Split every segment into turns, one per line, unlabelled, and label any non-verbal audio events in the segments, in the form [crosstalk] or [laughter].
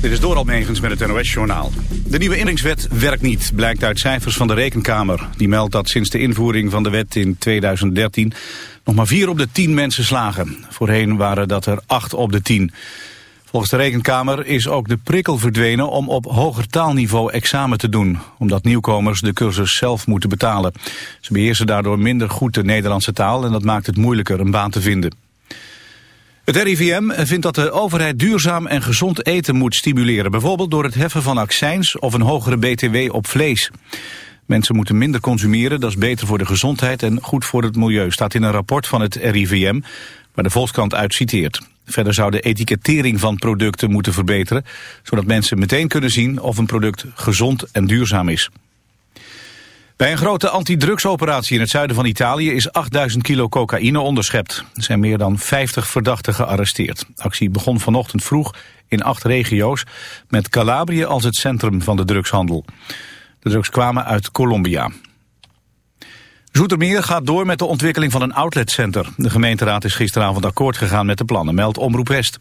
Dit is door Almegens met het NOS-journaal. De nieuwe inringswet werkt niet, blijkt uit cijfers van de Rekenkamer. Die meldt dat sinds de invoering van de wet in 2013 nog maar vier op de tien mensen slagen. Voorheen waren dat er acht op de tien. Volgens de Rekenkamer is ook de prikkel verdwenen om op hoger taalniveau examen te doen. Omdat nieuwkomers de cursus zelf moeten betalen. Ze beheersen daardoor minder goed de Nederlandse taal en dat maakt het moeilijker een baan te vinden. Het RIVM vindt dat de overheid duurzaam en gezond eten moet stimuleren. Bijvoorbeeld door het heffen van accijns of een hogere btw op vlees. Mensen moeten minder consumeren, dat is beter voor de gezondheid en goed voor het milieu. Staat in een rapport van het RIVM, waar de Volkskrant uit citeert. Verder zou de etikettering van producten moeten verbeteren... zodat mensen meteen kunnen zien of een product gezond en duurzaam is. Bij een grote antidrugsoperatie in het zuiden van Italië is 8000 kilo cocaïne onderschept. Er zijn meer dan 50 verdachten gearresteerd. De actie begon vanochtend vroeg in acht regio's met Calabrië als het centrum van de drugshandel. De drugs kwamen uit Colombia. Zoetermeer gaat door met de ontwikkeling van een outletcenter. De gemeenteraad is gisteravond akkoord gegaan met de plannen, meldt Omroep West.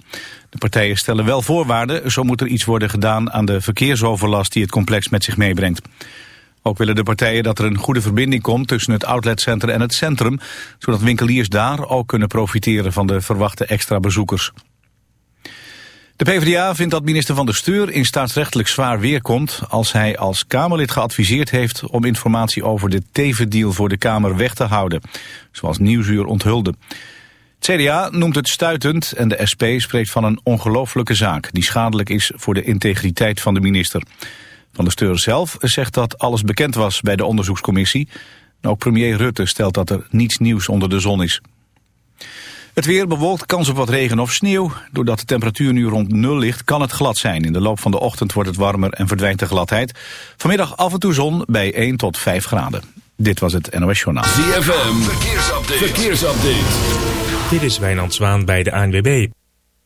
De partijen stellen wel voorwaarden, zo moet er iets worden gedaan aan de verkeersoverlast die het complex met zich meebrengt. Ook willen de partijen dat er een goede verbinding komt tussen het outletcenter en het centrum, zodat winkeliers daar ook kunnen profiteren van de verwachte extra bezoekers. De PvdA vindt dat minister Van der Steur in staatsrechtelijk zwaar weerkomt als hij als Kamerlid geadviseerd heeft om informatie over de tevendeal voor de Kamer weg te houden, zoals Nieuwsuur onthulde. Het CDA noemt het stuitend en de SP spreekt van een ongelofelijke zaak die schadelijk is voor de integriteit van de minister. Van der Steur zelf zegt dat alles bekend was bij de onderzoekscommissie. ook premier Rutte stelt dat er niets nieuws onder de zon is. Het weer bewolkt, kans op wat regen of sneeuw. Doordat de temperatuur nu rond nul ligt, kan het glad zijn. In de loop van de ochtend wordt het warmer en verdwijnt de gladheid. Vanmiddag af en toe zon bij 1 tot 5 graden. Dit was het NOS Journaal.
ZFM, verkeersupdate. verkeersupdate.
Dit is Wijnand Zwaan bij de ANWB.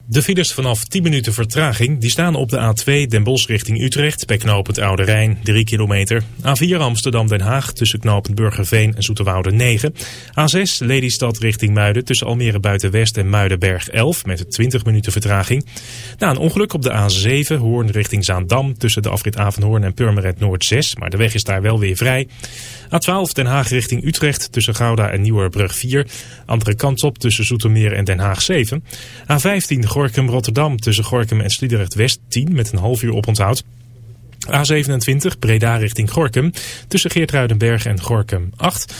De files vanaf 10 minuten vertraging die staan op de A2 Den Bosch richting Utrecht bij knooppunt Oude Rijn 3 kilometer. A4 Amsterdam Den Haag tussen knooppunt Burgerveen en Zoeterwoude 9. A6 Lelystad richting Muiden tussen Almere Buitenwest en Muidenberg 11 met 20 minuten vertraging. Na een ongeluk op de A7 Hoorn richting Zaandam tussen de afrit Avenhoorn en Purmerend Noord 6, maar de weg is daar wel weer vrij. A12 Den Haag richting Utrecht tussen Gouda en Nieuwerbrug 4. Andere kant op tussen Zoetermeer en Den Haag 7. A15 Gorkum Rotterdam tussen Gorkum en Sliedrecht West 10 met een half uur oponthoud. A27 Breda richting Gorkum tussen Geertruidenberg en Gorkum 8.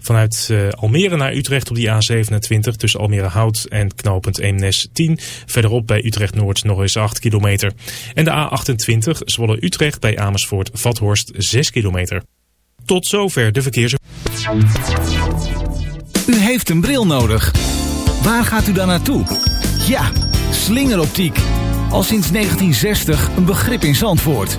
Vanuit uh, Almere naar Utrecht op die A27 tussen Almere Hout en knooppunt Eemnes 10. Verderop bij Utrecht Noord nog eens 8 kilometer. En de A28 Zwolle Utrecht bij Amersfoort Vathorst 6 kilometer. Tot zover de verkeers.
U heeft een bril nodig. Waar gaat u dan naartoe? Ja, slingeroptiek. Al sinds 1960 een begrip in Zandvoort.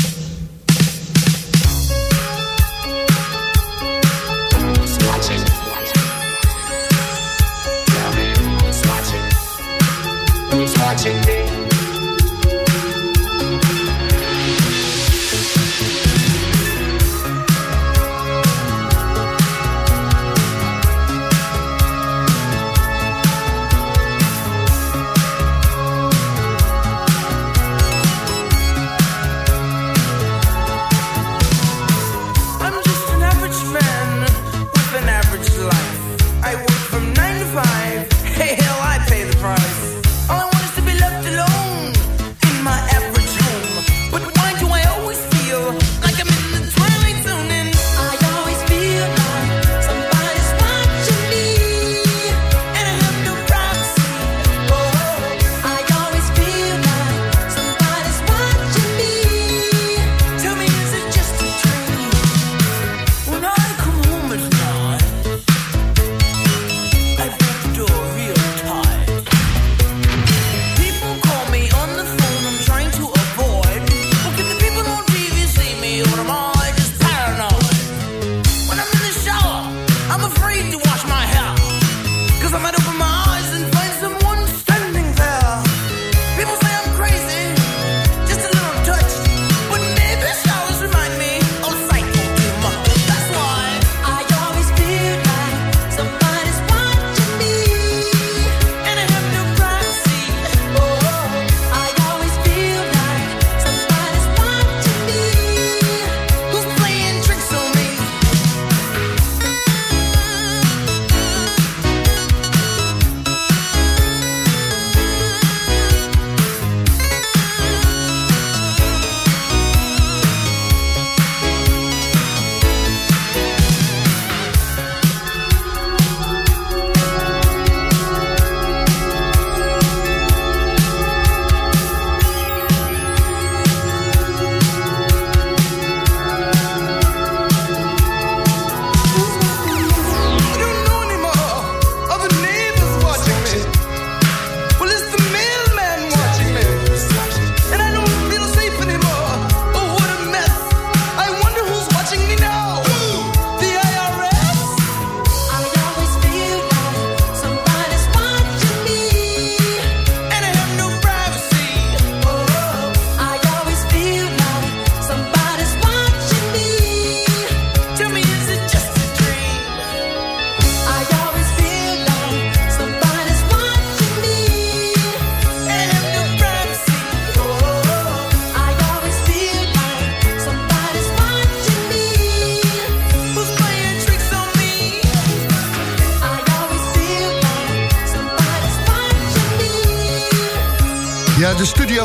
Watching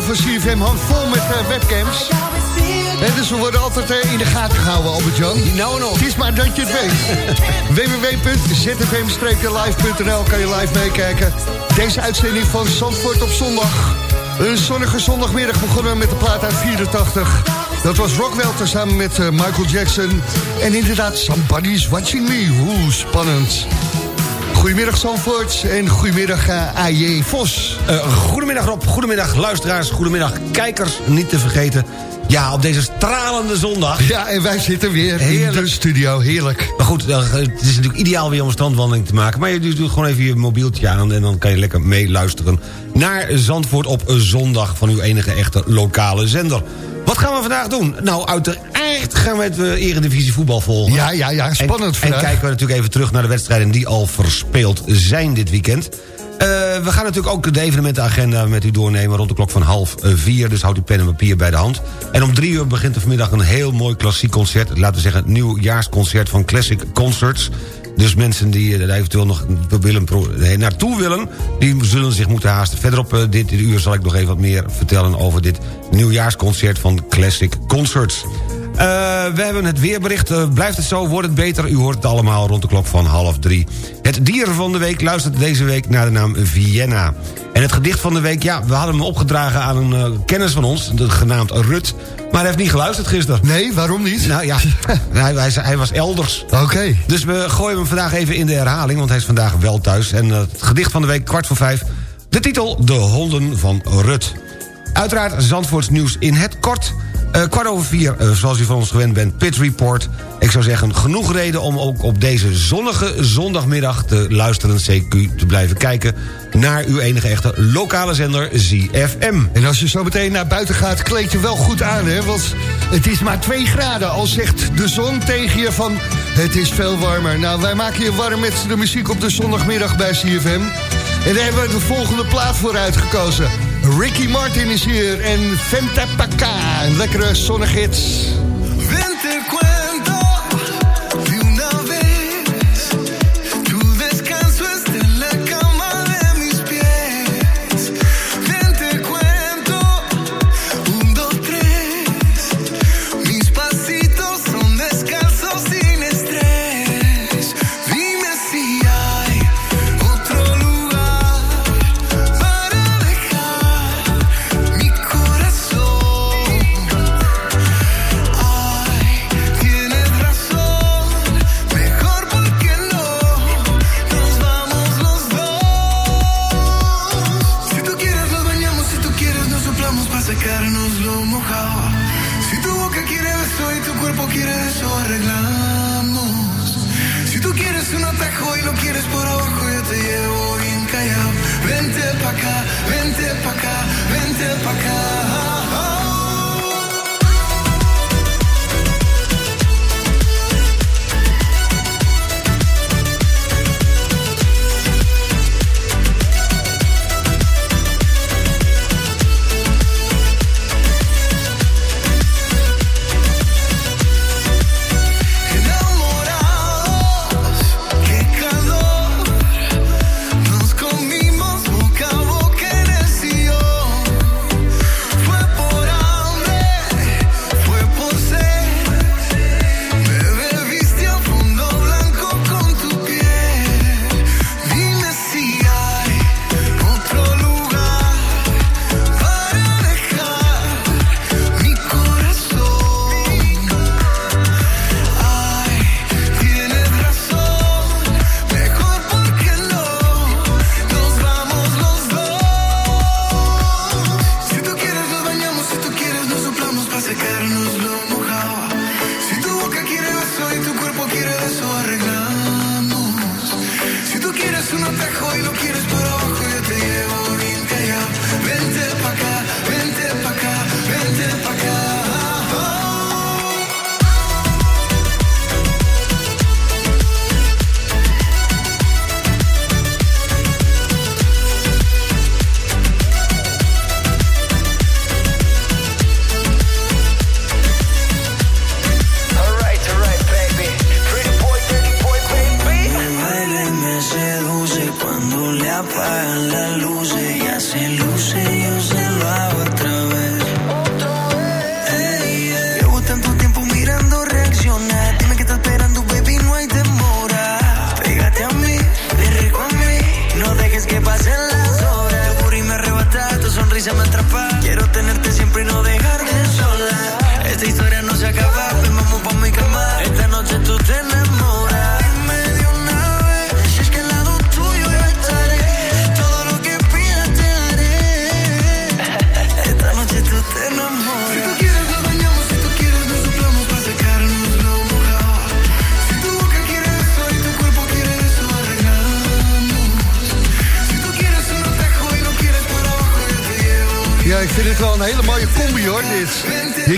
van CFM hangt vol met eh, webcams. En dus we worden altijd eh, in de gaten gehouden, Albert-Jan.
Nou nog.
Het is maar dat je het weet. [laughs] www.zfm-live.nl kan je live meekijken. Deze uitzending van Zandvoort op zondag. Een zonnige zondagmiddag begonnen met de plaat uit 84. Dat was Rockwell samen met eh, Michael Jackson. En inderdaad, Somebody's Watching Me. Hoe spannend. Goedemiddag Zandvoort en goedemiddag uh, AJ Vos.
Uh, goedemiddag Rob, goedemiddag luisteraars, goedemiddag kijkers, niet te vergeten. Ja, op deze stralende zondag.
Ja, en wij zitten weer Heerlijk. in de studio, heerlijk.
Maar goed, uh, het is natuurlijk ideaal weer om een strandwandeling te maken. Maar je doet gewoon even je mobieltje aan en dan kan je lekker meeluisteren... naar Zandvoort op zondag van uw enige echte lokale zender. Wat gaan we vandaag doen? Nou, uiteraard gaan we het uh, eredivisie voetbal volgen.
Ja, ja, ja, spannend
En, en kijken we natuurlijk even terug naar de wedstrijden die al verspeeld zijn dit weekend. Uh, we gaan natuurlijk ook de evenementenagenda met u doornemen rond de klok van half vier. Dus houdt u pen en papier bij de hand. En om drie uur begint er vanmiddag een heel mooi klassiek concert. Laten we zeggen het nieuwjaarsconcert van Classic Concerts. Dus mensen die er eventueel nog willen, naartoe willen... die zullen zich moeten haasten. Verderop uh, dit uur zal ik nog even wat meer vertellen... over dit nieuwjaarsconcert van Classic Concerts. Uh, we hebben het weerbericht. Uh, blijft het zo, wordt het beter? U hoort het allemaal rond de klok van half drie. Het dier van de week luistert deze week naar de naam Vienna. En het gedicht van de week, ja, we hadden hem opgedragen aan een uh, kennis van ons... genaamd Rut, maar hij heeft niet geluisterd gisteren.
Nee, waarom niet?
Nou ja, [laughs] hij, hij, hij, was elders.
Oké. Okay.
Dus we gooien hem vandaag even in de herhaling... want hij is vandaag wel thuis. En het gedicht van de week, kwart voor vijf... de titel De Honden van Rut. Uiteraard Zandvoorts nieuws in het kort... Eh, kwart over vier, eh, zoals u van ons gewend bent, Pit Report. Ik zou zeggen, genoeg reden om ook op deze zonnige zondagmiddag... te luisteren, CQ, te blijven kijken naar uw enige echte lokale zender ZFM.
En als je zo meteen naar buiten gaat, kleed je wel goed aan, hè? Want het is maar 2 graden. Al zegt de zon tegen je van, het is veel warmer. Nou, wij maken je warm met de muziek op de zondagmiddag bij CFM. En daar hebben we de volgende plaat voor uitgekozen. Ricky Martin is hier en Vente Paca, een lekkere zonnigits.
Ven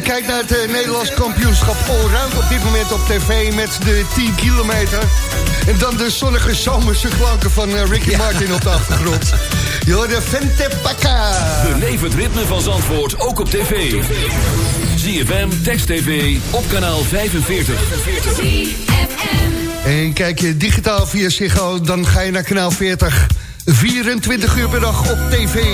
kijkt naar het eh, Nederlands kampioenschap allround op dit moment op tv met de 10 kilometer. En dan de zonnige zomerse klanken van eh, Ricky Martin op de achtergrond. De Vente Paca.
Beleef het ritme van Zandvoort ook op tv. ZFM, Text TV, op kanaal 45.
En kijk je digitaal via Ziggo, dan ga je naar kanaal 40. 24 uur per dag op tv.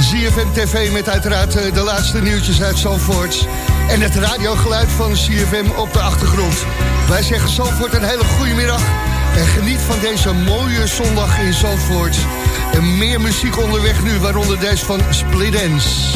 ZFM TV met uiteraard eh, de laatste nieuwtjes uit Zandvoort. En het radiogeluid van ZFM op de achtergrond. Wij zeggen Zandvoort een hele goede middag. En geniet van deze mooie zondag in Zandvoort. En meer muziek onderweg nu, waaronder deze van Split Ends.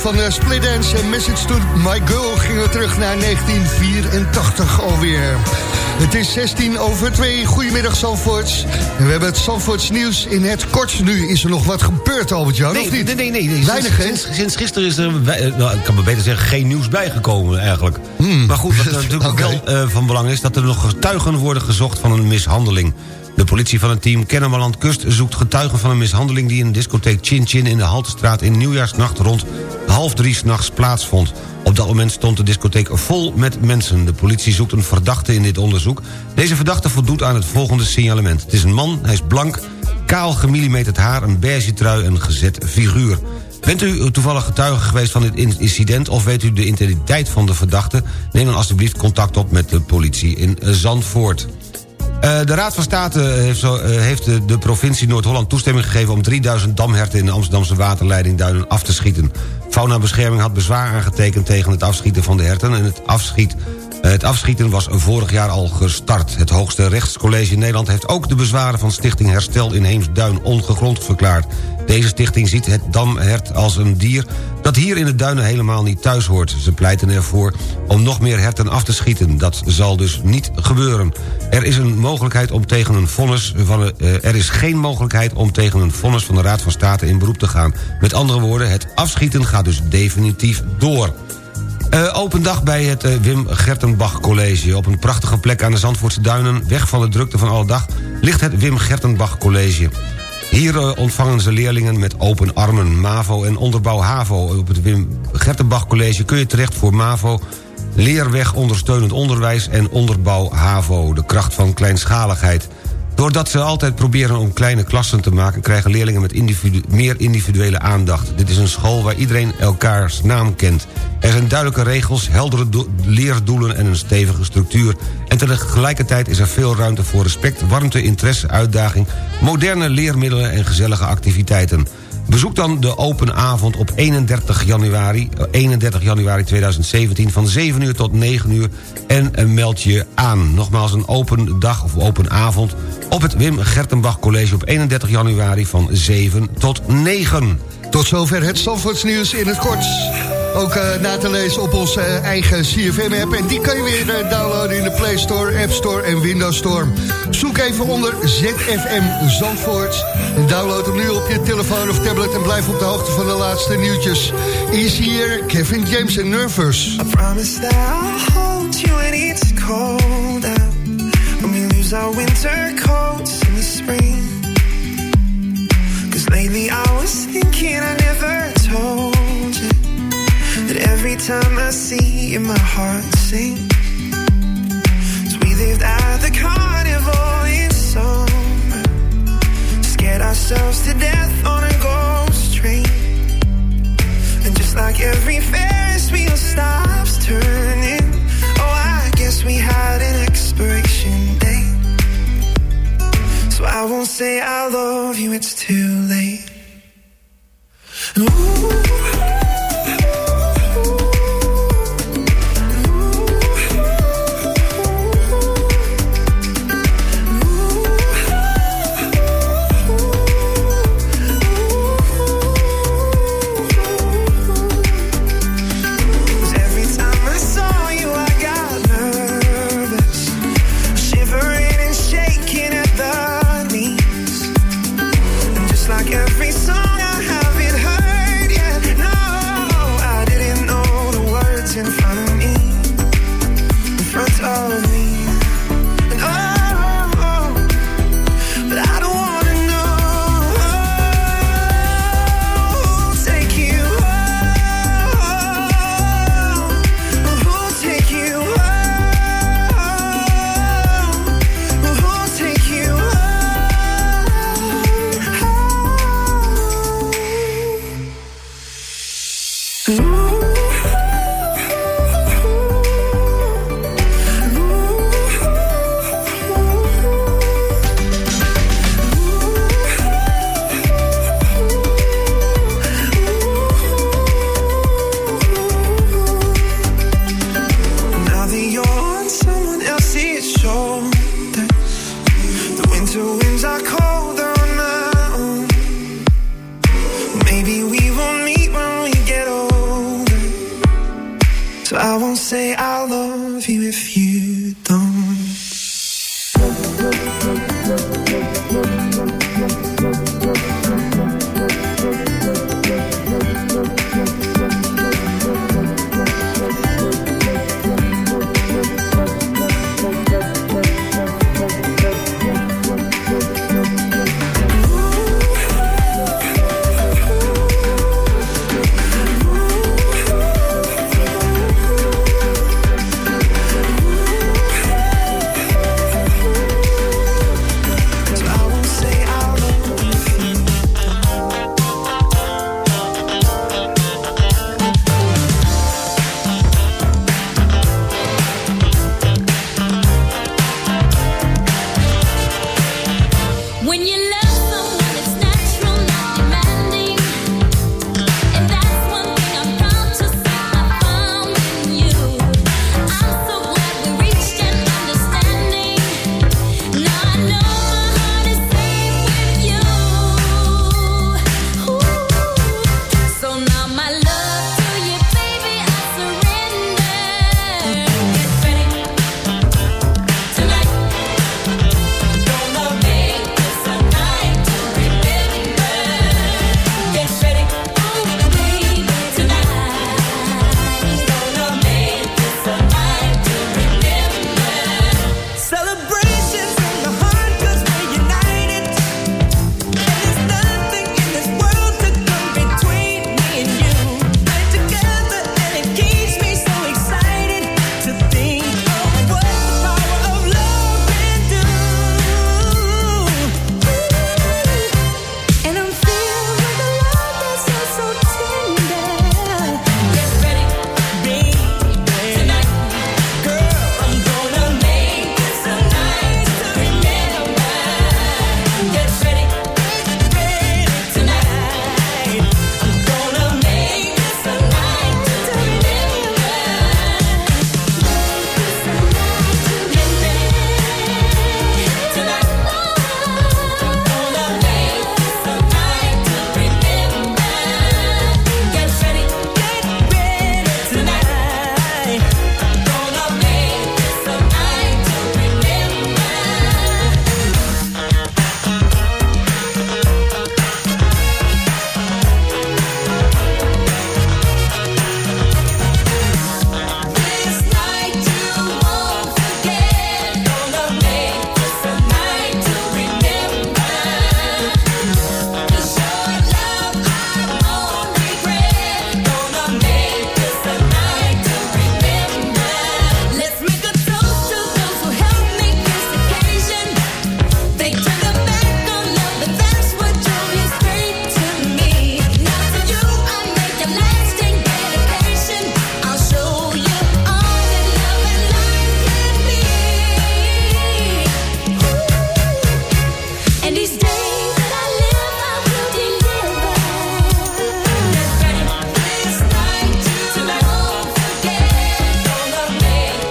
Van uh, Split Dance en Message to My Girl gingen we terug naar 1984 alweer. Het is 16 over 2. Goedemiddag Zandvoorts. En we hebben het Zandvoorts nieuws in het kort. Nu is er nog wat gebeurd, Albert-Jan,
nee,
of niet?
Nee, nee, nee. nee.
Weinig,
sinds, sinds, sinds, gisteren is er, nou, ik kan me beter zeggen, geen nieuws bijgekomen eigenlijk. Hmm. Maar goed, wat [laughs] natuurlijk okay. wel uh, van belang is... dat er nog getuigen worden gezocht van een mishandeling. De politie van het team Kennemerland Kust zoekt getuigen van een mishandeling... die in de discotheek Chin Chin in de Haltestraat in nieuwjaarsnacht rond half drie s'nachts plaatsvond. Op dat moment stond de discotheek vol met mensen. De politie zoekt een verdachte in dit onderzoek. Deze verdachte voldoet aan het volgende signalement. Het is een man, hij is blank, kaal gemillimeterd haar, een beige trui en een gezet figuur. Bent u toevallig getuige geweest van dit incident... of weet u de identiteit van de verdachte... neem dan alsjeblieft contact op met de politie in Zandvoort. Uh, de Raad van State heeft, zo, uh, heeft de, de, provincie Noord-Holland toestemming gegeven... om 3000 damherten in de Amsterdamse waterleiding Duinen af te schieten. Faunabescherming had bezwaar aangetekend tegen het afschieten van de herten... en het, afschiet, het afschieten was vorig jaar al gestart. Het hoogste rechtscollege in Nederland heeft ook de bezwaren... van Stichting Herstel in Heemsduin ongegrond verklaard. Deze stichting ziet het damhert als een dier dat hier in de duinen helemaal niet thuis hoort. Ze pleiten ervoor om nog meer herten af te schieten. Dat zal dus niet gebeuren. Er is een mogelijkheid om tegen een vonnis van uh, er is geen mogelijkheid om tegen een vonnis van de Raad van State in beroep te gaan. Met andere woorden, het afschieten gaat dus definitief door. Uh, open dag bij het uh, Wim Gertenbach College. Op een prachtige plek aan de Zandvoortse Duinen... weg van de drukte van alle dag... ligt het Wim Gertenbach College. Hier uh, ontvangen ze leerlingen met open armen, MAVO en onderbouw HAVO. Op het Wim Gertenbach College kun je terecht voor MAVO... leerweg ondersteunend onderwijs en onderbouw HAVO. De kracht van kleinschaligheid. Doordat ze altijd proberen om kleine klassen te maken... krijgen leerlingen met meer individuele aandacht. Dit is een school waar iedereen elkaars naam kent. Er zijn duidelijke regels, heldere leerdoelen en een stevige structuur. En tegelijkertijd is er veel ruimte voor respect, warmte, interesse, uitdaging... moderne leermiddelen en gezellige activiteiten. Bezoek dan de open avond op 31 januari, 31 januari 2017 van 7 uur tot 9 uur en meld je aan. Nogmaals een open dag of open avond op het Wim Gertenbach College op 31 januari van 7 tot 9.
Tot zover het Zandvoorts nieuws in het kort. Ook uh, na te lezen op onze uh, eigen CFM-app. En die kan je weer uh, downloaden in de Play Store, App Store en Windows Store. Zoek even onder ZFM Zandvoort. En download hem nu op je telefoon of tablet... en blijf op de hoogte van de laatste nieuwtjes. Is hier Kevin James en Nervous.
I promise that I'll hold you when it's cold out. When we lose our winter coats in the spring. You, my heart sinks. So we lived at the carnival in summer. Scared ourselves to death on a ghost train. And just like every Ferris wheel stops turning. Oh, I guess we had an expiration date. So I won't say I love you, it's too late. Ooh.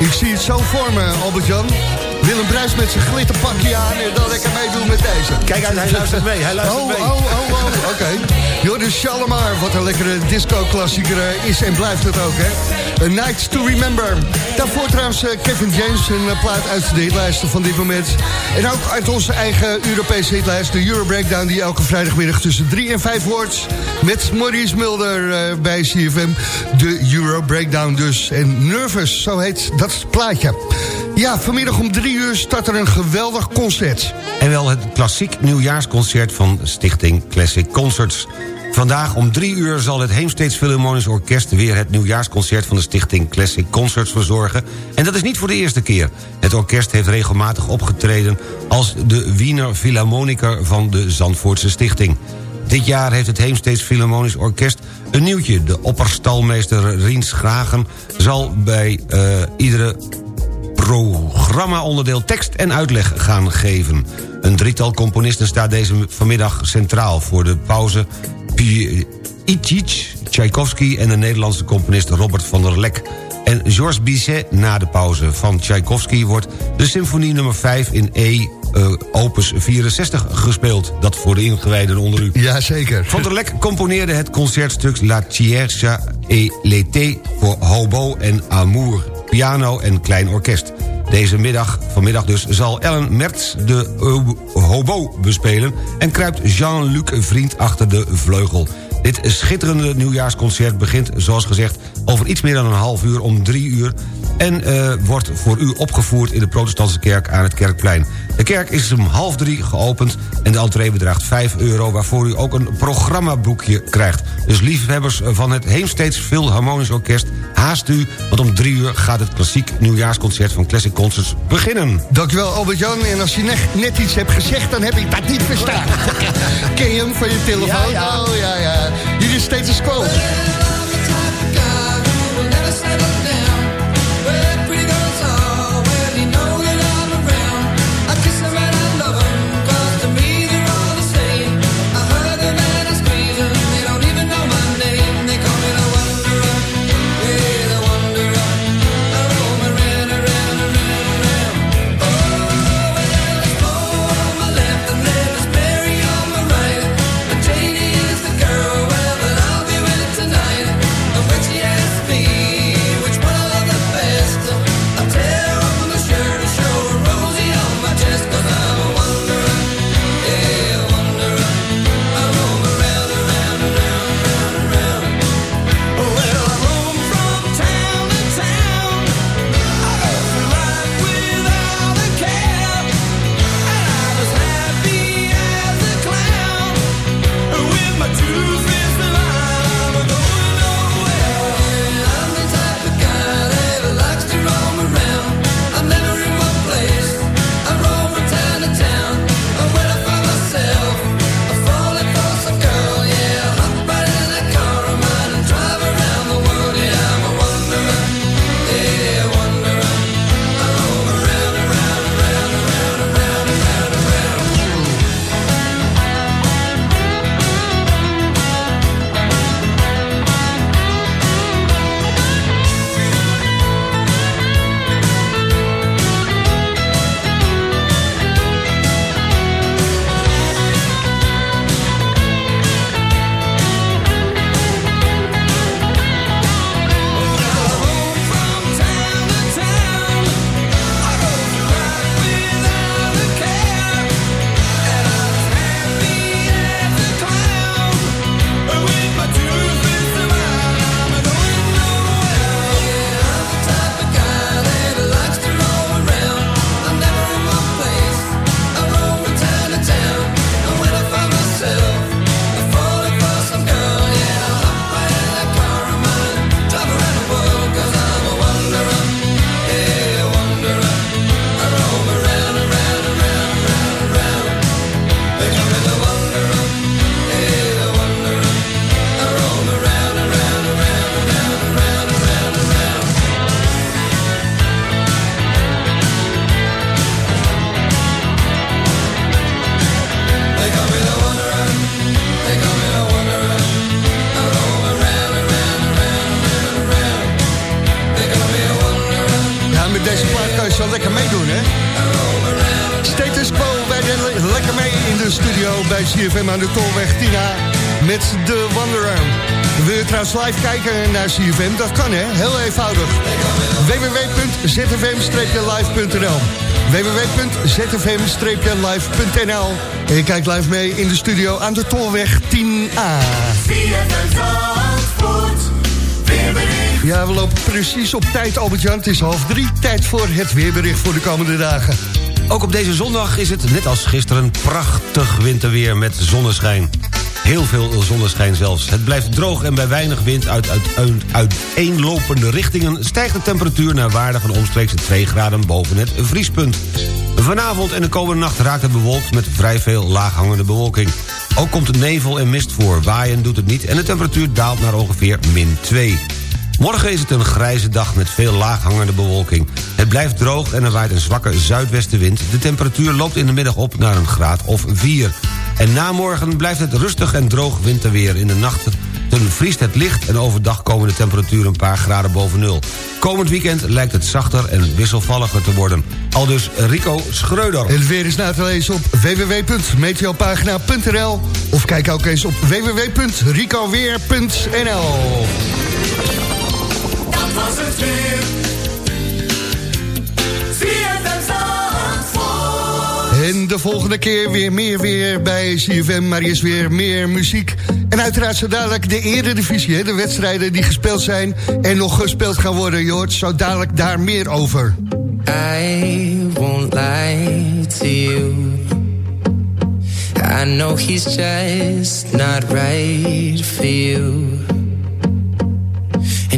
Ik zie het zo voor me, Albert-Jan. Willem Bruis met zijn glitterpakje aan en dan lekker meedoen met deze.
Kijk uit, hij luistert mee, hij luistert
oh,
mee.
Oh, oh, oh, oké. [laughs] Joris Shalimar, wat een lekkere disco-klassieker eh, is en blijft het ook, hè. A Night to Remember. Daarvoor trouwens eh, Kevin James, een eh, plaat uit de hitlijsten van dit moment. En ook uit onze eigen Europese hitlijst, de Euro Breakdown... die elke vrijdagmiddag tussen 3 en 5 wordt... met Maurice Mulder bij CFM. De Euro Breakdown dus. En Nervous, zo heet dat plaatje. Ja, vanmiddag om 3 uur start er een geweldig concert.
En wel het klassiek nieuwjaarsconcert van Stichting Classic Concerts. Vandaag om drie uur zal het Heemsteeds Philharmonisch Orkest... weer het nieuwjaarsconcert van de Stichting Classic Concerts verzorgen. En dat is niet voor de eerste keer. Het orkest heeft regelmatig opgetreden... als de Wiener Philharmoniker van de Zandvoortse Stichting. Dit jaar heeft het Heemsteeds Philharmonisch Orkest een nieuwtje. De opperstalmeester Riens Gragen zal bij eh, iedere programma-onderdeel tekst en uitleg gaan geven. Een drietal componisten staat deze vanmiddag centraal... voor de pauze Itic, Tchaikovsky en de Nederlandse componist Robert van der Lek. en Georges Bizet na de pauze. Van Tchaikovsky wordt de symfonie nummer 5 in E eh, opus 64 gespeeld. Dat voor de ingewijden onder u.
Jazeker.
Van der Lek componeerde het concertstuk La Tierce et l'été voor hobo en amour, piano en klein orkest. Deze middag, vanmiddag dus, zal Ellen Mertz de uh, hobo bespelen... en kruipt Jean-Luc Vriend achter de vleugel. Dit schitterende nieuwjaarsconcert begint, zoals gezegd... over iets meer dan een half uur om drie uur... en eh, wordt voor u opgevoerd in de protestantse kerk aan het Kerkplein. De kerk is om half drie geopend en de entree bedraagt 5 euro... waarvoor u ook een programmaboekje krijgt. Dus liefhebbers van het Heemsteeds Philharmonisch Orkest... haast u, want om drie uur gaat het klassiek nieuwjaarsconcert... van Classic Concerts beginnen.
Dankjewel Albert-Jan. En als je net, net iets hebt gezegd, dan heb ik dat niet verstaan. [laughs] Ken je hem van je telefoon?
Ja, ja.
Oh ja, ja. Hier is status quo. De Tolweg Tina met de Wanderer. Wil je trouwens live kijken naar CFM? Dat kan, hè? Heel eenvoudig. www.zfm-live.nl www.zfm-live.nl En je kijkt live mee in de studio aan de Tolweg 10A. Ja, we lopen precies op tijd, Albert-Jan. Het is half drie, tijd voor het weerbericht voor de komende dagen.
Ook op deze zondag is het, net als gisteren, prachtig winterweer met zonneschijn. Heel veel zonneschijn zelfs. Het blijft droog en bij weinig wind uit, uit, uit uiteenlopende richtingen... stijgt de temperatuur naar waarde van omstreeks 2 graden boven het vriespunt. Vanavond en de komende nacht raakt het bewolkt met vrij veel laaghangende bewolking. Ook komt nevel en mist voor. Waaien doet het niet en de temperatuur daalt naar ongeveer min 2. Morgen is het een grijze dag met veel laaghangende bewolking. Het blijft droog en er waait een zwakke zuidwestenwind. De temperatuur loopt in de middag op naar een graad of 4. En na morgen blijft het rustig en droog winterweer. In de nacht nachten vriest het licht en overdag komen de temperaturen een paar graden boven nul. Komend weekend lijkt het zachter en wisselvalliger te worden. Aldus Rico Schreuder.
Het weer is na te lezen op www.meteopagina.nl of kijk ook eens op www.ricoweer.nl
Dat was het weer.
En de volgende keer weer meer weer bij CFM, maar eerst weer meer muziek. En uiteraard zo dadelijk de eredivisie, hè, de wedstrijden die gespeeld zijn... en nog gespeeld gaan worden, je hoort zo dadelijk daar meer over.
I won't lie to you. I know he's just not right for you.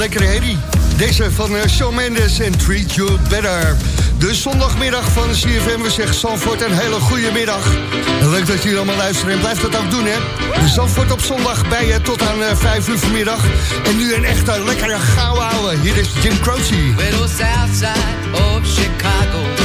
lekkere herrie. Deze van eh, Shawn Mendes en Treat You Better. De zondagmiddag van CFM. We zeggen Zandvoort een hele goede middag. Leuk dat jullie allemaal luisteren en blijf dat ook doen, hè. Zandvoort op zondag bij je tot aan eh, 5 uur vanmiddag. En nu een echte lekkere gouden ouwe. Hier is Jim Croce.
Well, the south side of Chicago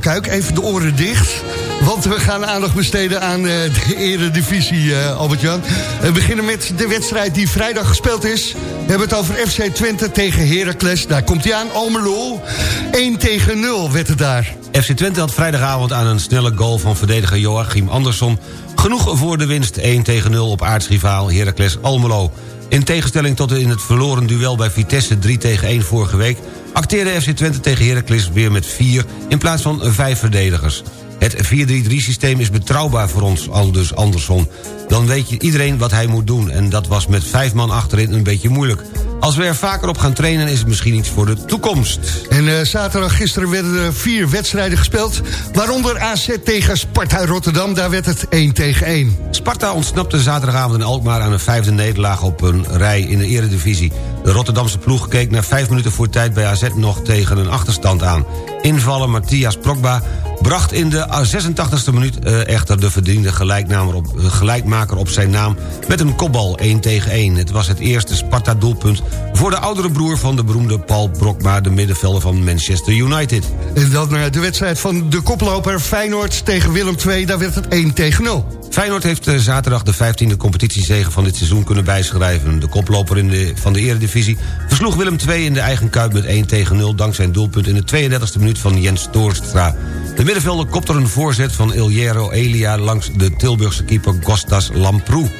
Kuik, even de oren dicht. Want we gaan aandacht besteden aan eh, de eredivisie, eh Albert-Jan. We beginnen met de wedstrijd die vrijdag gespeeld is. We hebben het over FC Twente tegen Heracles. Daar komt hij aan, Almelo. 1 tegen 0 werd het daar.
FC Twente had vrijdagavond aan een snelle goal van verdediger Joachim Andersson... genoeg voor de winst 1 tegen 0 op aardsrivaal Heracles Almelo. In tegenstelling tot in het verloren duel bij Vitesse 3 tegen 1 vorige week... acteerde FC Twente tegen Heracles weer met 4 in plaats van 5 verdedigers. Het 4-3-3-systeem is betrouwbaar voor ons, al dus Andersson. Dan weet je iedereen wat hij moet doen... en dat was met vijf man achterin een beetje moeilijk. Als we er vaker op gaan trainen is het misschien iets voor de toekomst.
En eh, zaterdag gisteren werden er vier wedstrijden gespeeld. Waaronder AZ tegen Sparta Rotterdam. Daar werd het 1 tegen 1.
Sparta ontsnapte zaterdagavond in Alkmaar aan een vijfde nederlaag op een rij in de eredivisie. De Rotterdamse ploeg keek na vijf minuten voor tijd bij AZ nog tegen een achterstand aan. Invaller Matthias Prokba bracht in de 86e minuut eh, echter de verdiende gelijknamer op, eh, gelijkmaker op zijn naam... met een kopbal 1 tegen 1. Het was het eerste Sparta-doelpunt voor de oudere broer van de beroemde Paul Brokma... de middenvelder van Manchester United.
En dan eh, de wedstrijd van de koploper Feyenoord tegen Willem II. Daar werd het 1 tegen 0.
Feyenoord heeft eh, zaterdag de 15e competitiezege van dit seizoen kunnen bijschrijven. De koploper in de, van de eredivisie versloeg Willem II in de eigen kuip met 1 tegen 0... dankzij een doelpunt in de 32e minuut van Jens Toornstra. De middenvelder kopte een voorzet van Iljero Elia... langs de Tilburgse keeper Kostas Lamproe.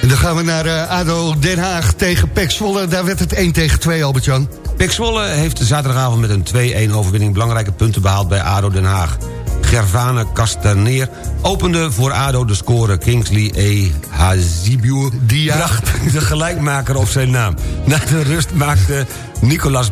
En dan gaan we naar eh, ADO Den Haag tegen Pek Zwolle. Daar werd het 1 tegen 2, Albert-Jan.
Pek Zwolle heeft zaterdagavond met een 2-1 overwinning... belangrijke punten behaald bij ADO Den Haag. Gervane Castaneer opende voor ADO de score. Kingsley E. Hazibu bracht de gelijkmaker op zijn naam. Na de rust maakte Nicolas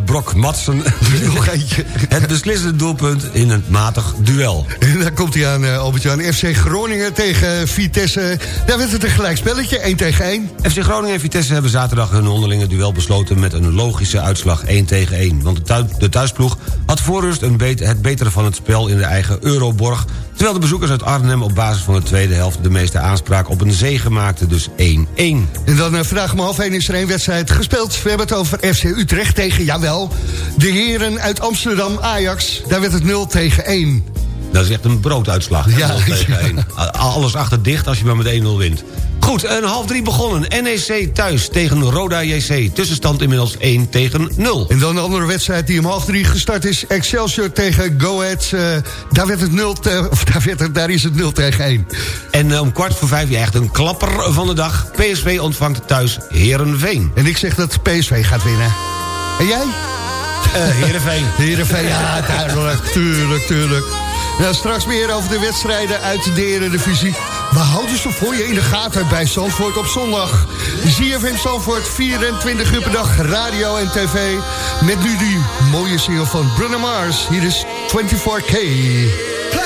Nog eentje. [laughs]
het beslissende doelpunt in een matig duel.
En daar komt hij aan, eh, Albert-Jan. FC Groningen tegen Vitesse. Daar werd het een gelijkspelletje, 1 tegen 1.
FC Groningen en Vitesse hebben zaterdag hun onderlinge duel besloten... met een logische uitslag 1 tegen 1. Want de, thu- de thuisploeg had voor rust een bet- het betere van het spel in de eigen Euroborg... terwijl de bezoekers uit Arnhem op basis van de tweede helft... de meeste aanspraak op een zege maakten, dus 1-1.
En dan eh, vandaag om half 1 is er één wedstrijd gespeeld. We hebben het over FC Utrecht tegen, jawel, de heren uit Amsterdam Ajax. Daar werd het 0 tegen 1.
Dat is echt een brooduitslag.
Ja.
0 tegen [laughs] 1. Alles achter dicht als je maar met 1-0 wint. Goed, een half drie begonnen. NEC thuis tegen Roda JC. Tussenstand inmiddels 1 tegen 0.
En dan de andere wedstrijd die om half drie gestart is. Excelsior tegen Go Ahead. eh, daar, werd het 0 te, [laughs] of daar, werd het, daar is het 0 tegen 1.
En eh, om kwart voor vijf, ja, echt een klapper van de dag. PSV ontvangt thuis Herenveen.
En ik zeg dat PSV gaat winnen. En jij?
Uh, Herenveen.
Heerenveen, ja, duidelijk. Tuurlijk, tuurlijk. Nou, straks meer over de wedstrijden uit de Eredivisie. We houden ze voor je in de gaten bij Zandvoort op zondag. ZFM Zandvoort, 24 uur per dag, radio en tv. Met nu die mooie single van Bruno Mars. Hier is 24K.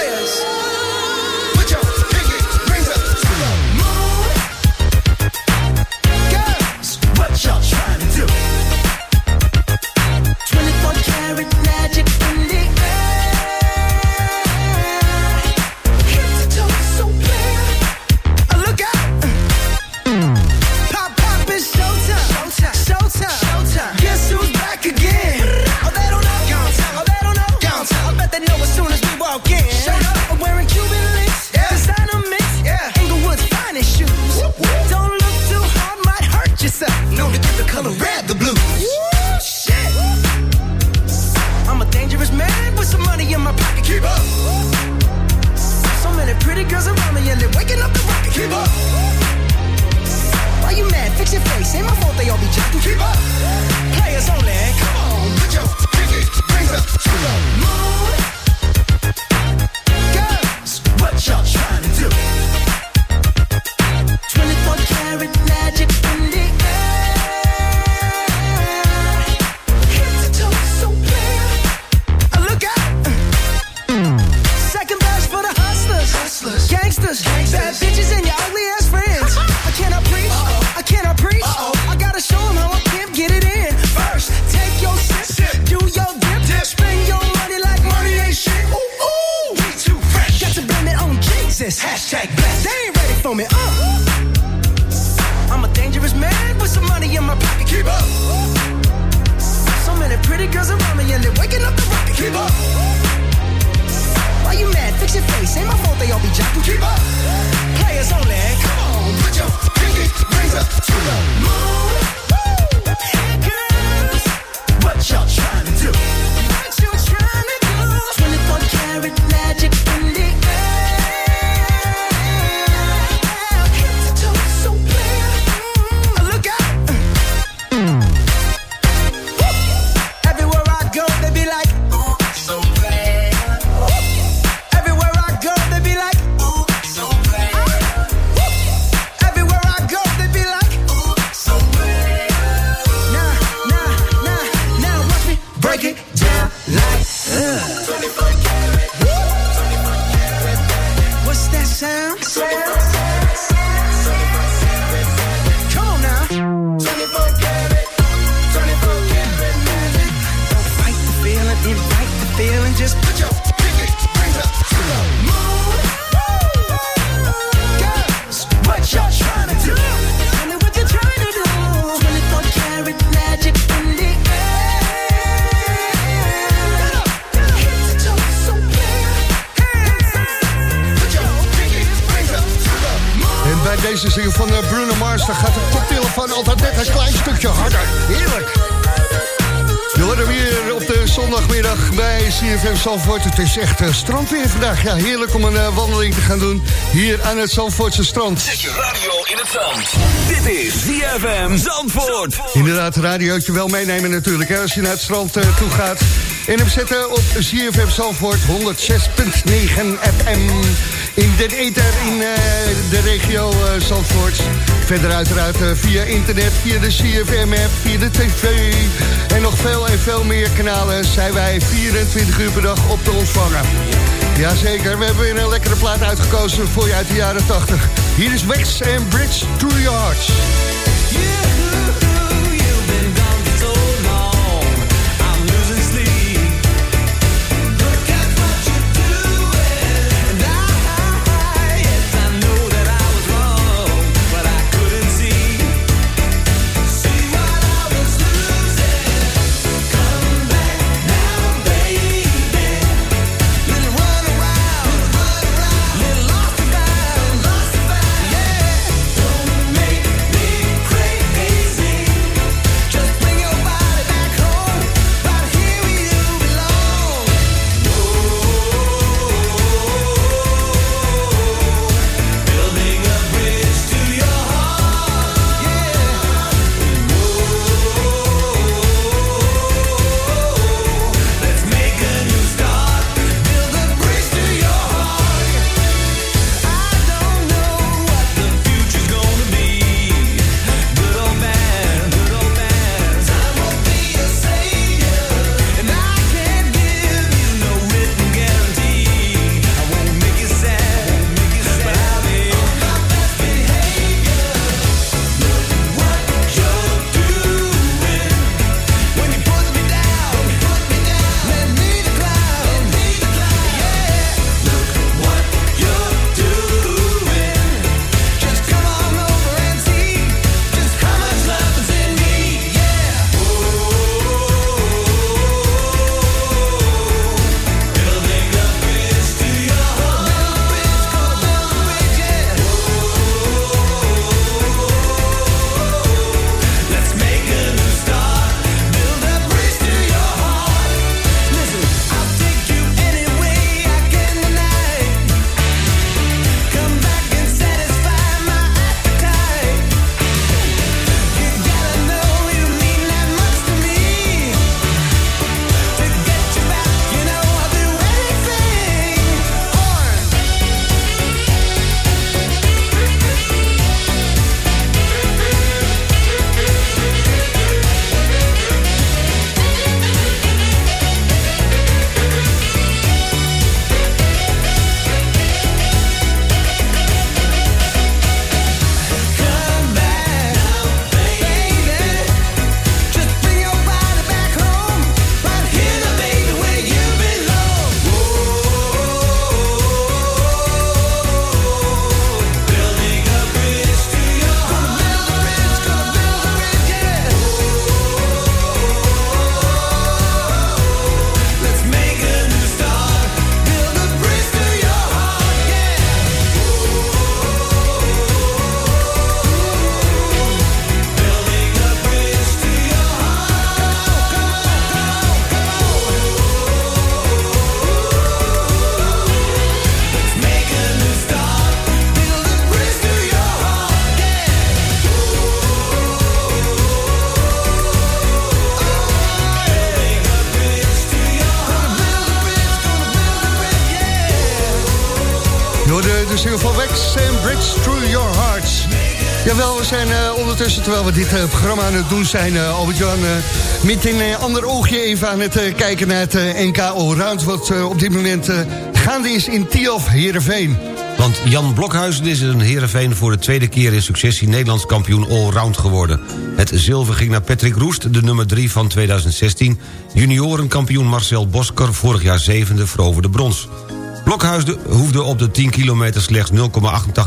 Deze zin van eh, Bruno Mars, dan gaat de koptelefoon altijd net een klein stukje harder. Heerlijk. Je hoort hem hier op de zondagmiddag bij CFM Zandvoort. Het is echt uh, strandweer vandaag. Ja, heerlijk om een eh, wandeling te gaan doen hier aan het Zandvoortse strand.
Zet je radio in het zand. Dit is ZFM Zandvoort.
Inderdaad, radiootje wel meenemen natuurlijk hè, als je naar het strand eh, toe gaat. En hem zetten op CFM Zandvoort 106.9 FM. In den ether in eh, de regio Zandvoort. Verder uiteraard eh, via internet, via de CFM-app, via de tv. En nog veel en veel meer kanalen zijn wij 24 uur per dag op te ontvangen. Jazeker, we hebben weer een lekkere plaat uitgekozen voor je uit de jaren 80. Hier is Wex en Bridge to Your Hearts.
Terwijl we dit eh, programma aan het doen zijn... eh Albert-Jan, eh, met een ander oogje even aan het kijken naar het NK Allround... wat op dit moment gaande is in Tiof, Heerenveen.
Want Jan Blokhuizen is een Heerenveen voor de tweede keer in successie Nederlands kampioen allround geworden. Het zilver ging naar Patrick Roest, de nummer 3 van 2016. Juniorenkampioen Marcel Bosker, vorig jaar zevende, veroverde brons. Blokhuizen hoefde op de 10 kilometer slechts 0,88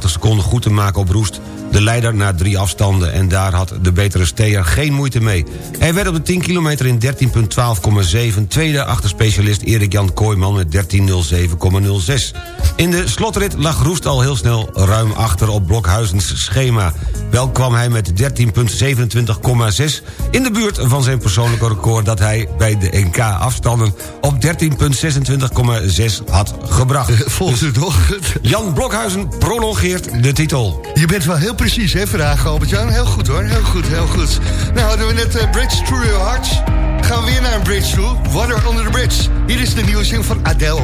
seconden goed te maken op Roest... de leider na drie afstanden en daar had de betere Steer geen moeite mee. Hij werd op de 10 kilometer in 13.12,7... tweede achter specialist Erik-Jan Kooijman met 13.07,06. In de slotrit lag Roest al heel snel ruim achter op Blokhuizens schema. Wel kwam hij met 13.27,6 in de buurt van zijn persoonlijke record... dat hij bij de NK-afstanden op 13.26,6 had gebracht.
Volgens het toch? [laughs]
Jan Blokhuizen prolongeert de titel.
Je bent wel heel precies, hè, vragen, Albert-Jan? Heel goed, hoor. Heel goed, heel goed. Nou, hadden we net eh, Bridge Through Your Hearts. Gaan we weer naar een bridge toe. Water Under the Bridge. Hier is de nieuwe zin van Adele.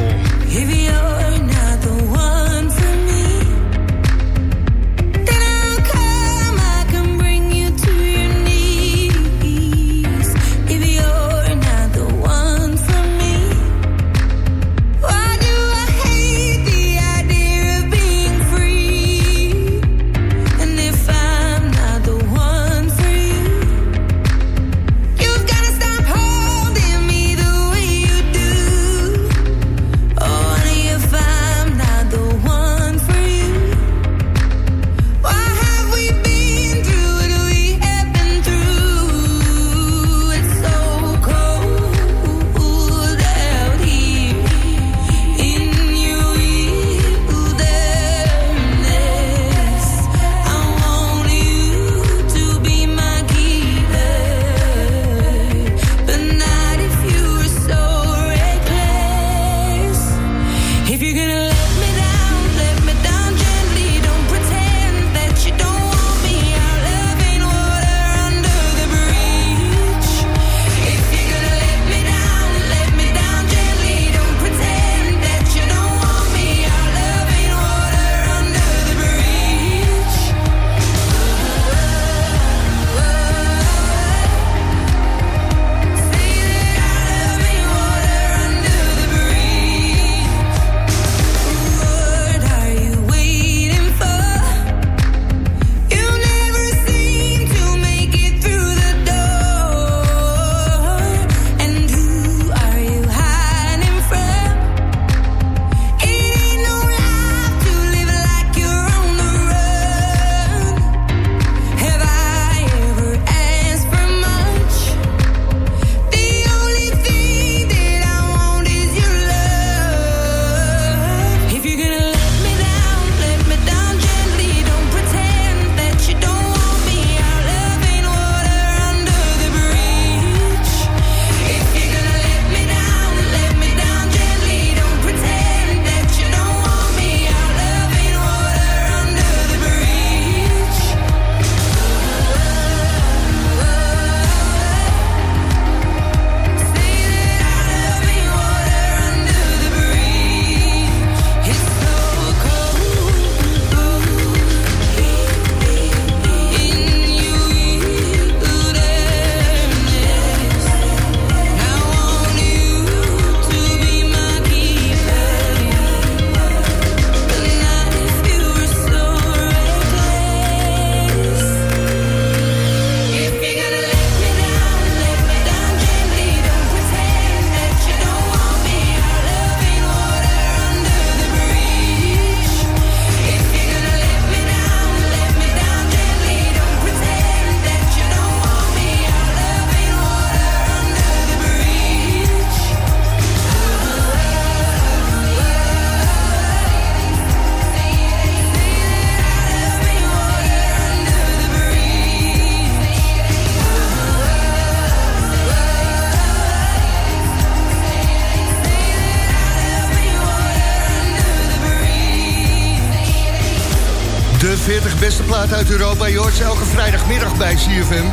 Plaat uit Europa. Je hoort ze elke vrijdagmiddag bij CFM.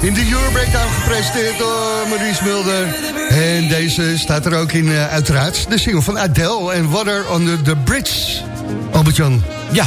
In de Euro Breakdown gepresenteerd door Maurice Mulder. En deze staat er ook in, eh, uiteraard. De single van Adele en Water Under the Bridge.
Albert-Jan.
Ja,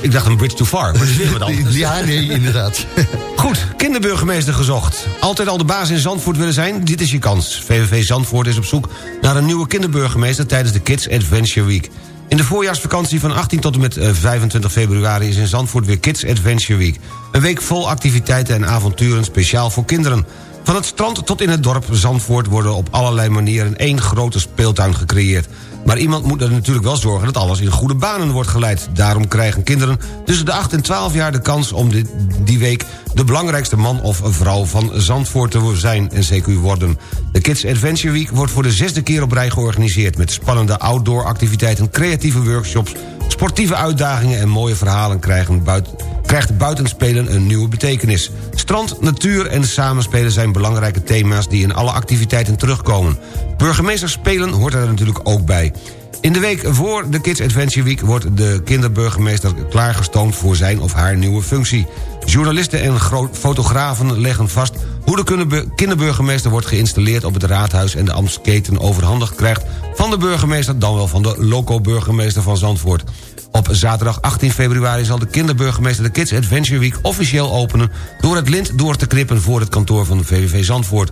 ik dacht een bridge too far, maar dat is weer wat anders. [laughs]
Ja, nee, inderdaad. [laughs]
Goed, kinderburgemeester gezocht. Altijd al de baas in Zandvoort willen zijn? Dit is je kans. VVV Zandvoort is op zoek naar een nieuwe kinderburgemeester... tijdens de Kids Adventure Week. In de voorjaarsvakantie van 18 tot en met eh, 25 februari... is in Zandvoort weer Kids Adventure Week. Een week vol activiteiten en avonturen speciaal voor kinderen. Van het strand tot in het dorp Zandvoort... worden op allerlei manieren één grote speeltuin gecreëerd. Maar iemand moet er natuurlijk wel zorgen dat alles in goede banen wordt geleid. Daarom krijgen kinderen tussen de 8 en 12 jaar de kans om dit, die week... de belangrijkste man of vrouw van Zandvoort te zijn en CQ worden. De Kids Adventure Week wordt voor de zesde keer op rij georganiseerd... met spannende outdoor activiteiten, creatieve workshops... sportieve uitdagingen en mooie verhalen krijgen buiten, krijgt buitenspelen een nieuwe betekenis. Strand, natuur en samenspelen zijn belangrijke thema's... die in alle activiteiten terugkomen. Burgemeesters spelen hoort er natuurlijk ook bij. In de week voor de Kids Adventure Week wordt de kinderburgemeester klaargestoomd voor zijn of haar nieuwe functie. Journalisten en fotografen leggen vast hoe de kinderbu- kinderburgemeester wordt geïnstalleerd op het raadhuis en de ambtsketen overhandigd krijgt van de burgemeester dan wel van de loco-burgemeester van Zandvoort. Op zaterdag 18 februari zal de kinderburgemeester de Kids Adventure Week officieel openen... door het lint door te knippen voor het kantoor van de VVV Zandvoort.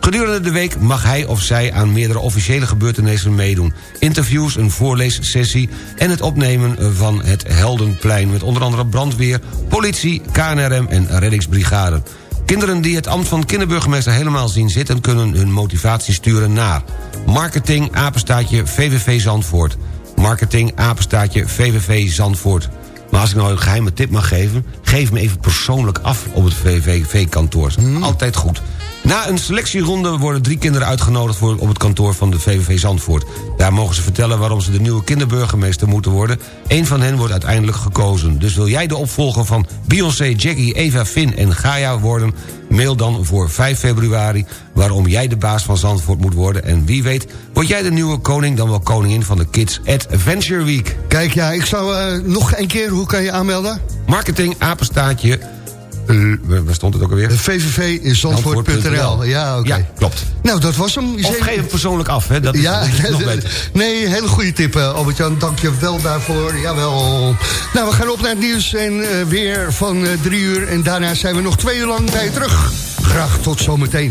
Gedurende de week mag hij of zij aan meerdere officiële gebeurtenissen meedoen. Interviews, een voorleessessie en het opnemen van het Heldenplein... met onder andere brandweer, politie, KNRM en reddingsbrigade. Kinderen die het ambt van kinderburgemeester helemaal zien zitten... kunnen hun motivatie sturen naar marketing apenstaatje VVV Zandvoort. Marketing apenstaatje VVV Zandvoort. Maar als ik nou een geheime tip mag geven... geef me even persoonlijk af op het VVV-kantoor. Altijd goed. Na een selectieronde worden drie kinderen uitgenodigd... Voor, op het kantoor van de VVV Zandvoort. Daar mogen ze vertellen waarom ze de nieuwe kinderburgemeester moeten worden. Eén van hen wordt uiteindelijk gekozen. Dus wil jij de opvolger van Beyoncé, Jackie, Eva, Finn en Gaia worden... mail dan voor 5 februari waarom jij de baas van Zandvoort moet worden. En wie weet word jij de nieuwe koning dan wel koningin van de Kids Adventure Week.
Kijk, ja, ik zou eh, nog een keer, hoe kan je aanmelden?
Marketing, apenstaatje... eh, waar stond het ook alweer?
VVV in Zandvoort.nl. Ja, oké.
Ja, klopt.
Nou, dat was hem.
Of geef hem persoonlijk af, hè? Dat is,
ja,
dat is nog beter. [laughs]
nee, hele goede tip, eh, Albert-Jan. Dank je wel daarvoor. Jawel. Nou, we gaan op naar het nieuws en eh, weer van eh, drie uur. En daarna zijn we nog twee uur lang bij je terug. Graag tot zometeen.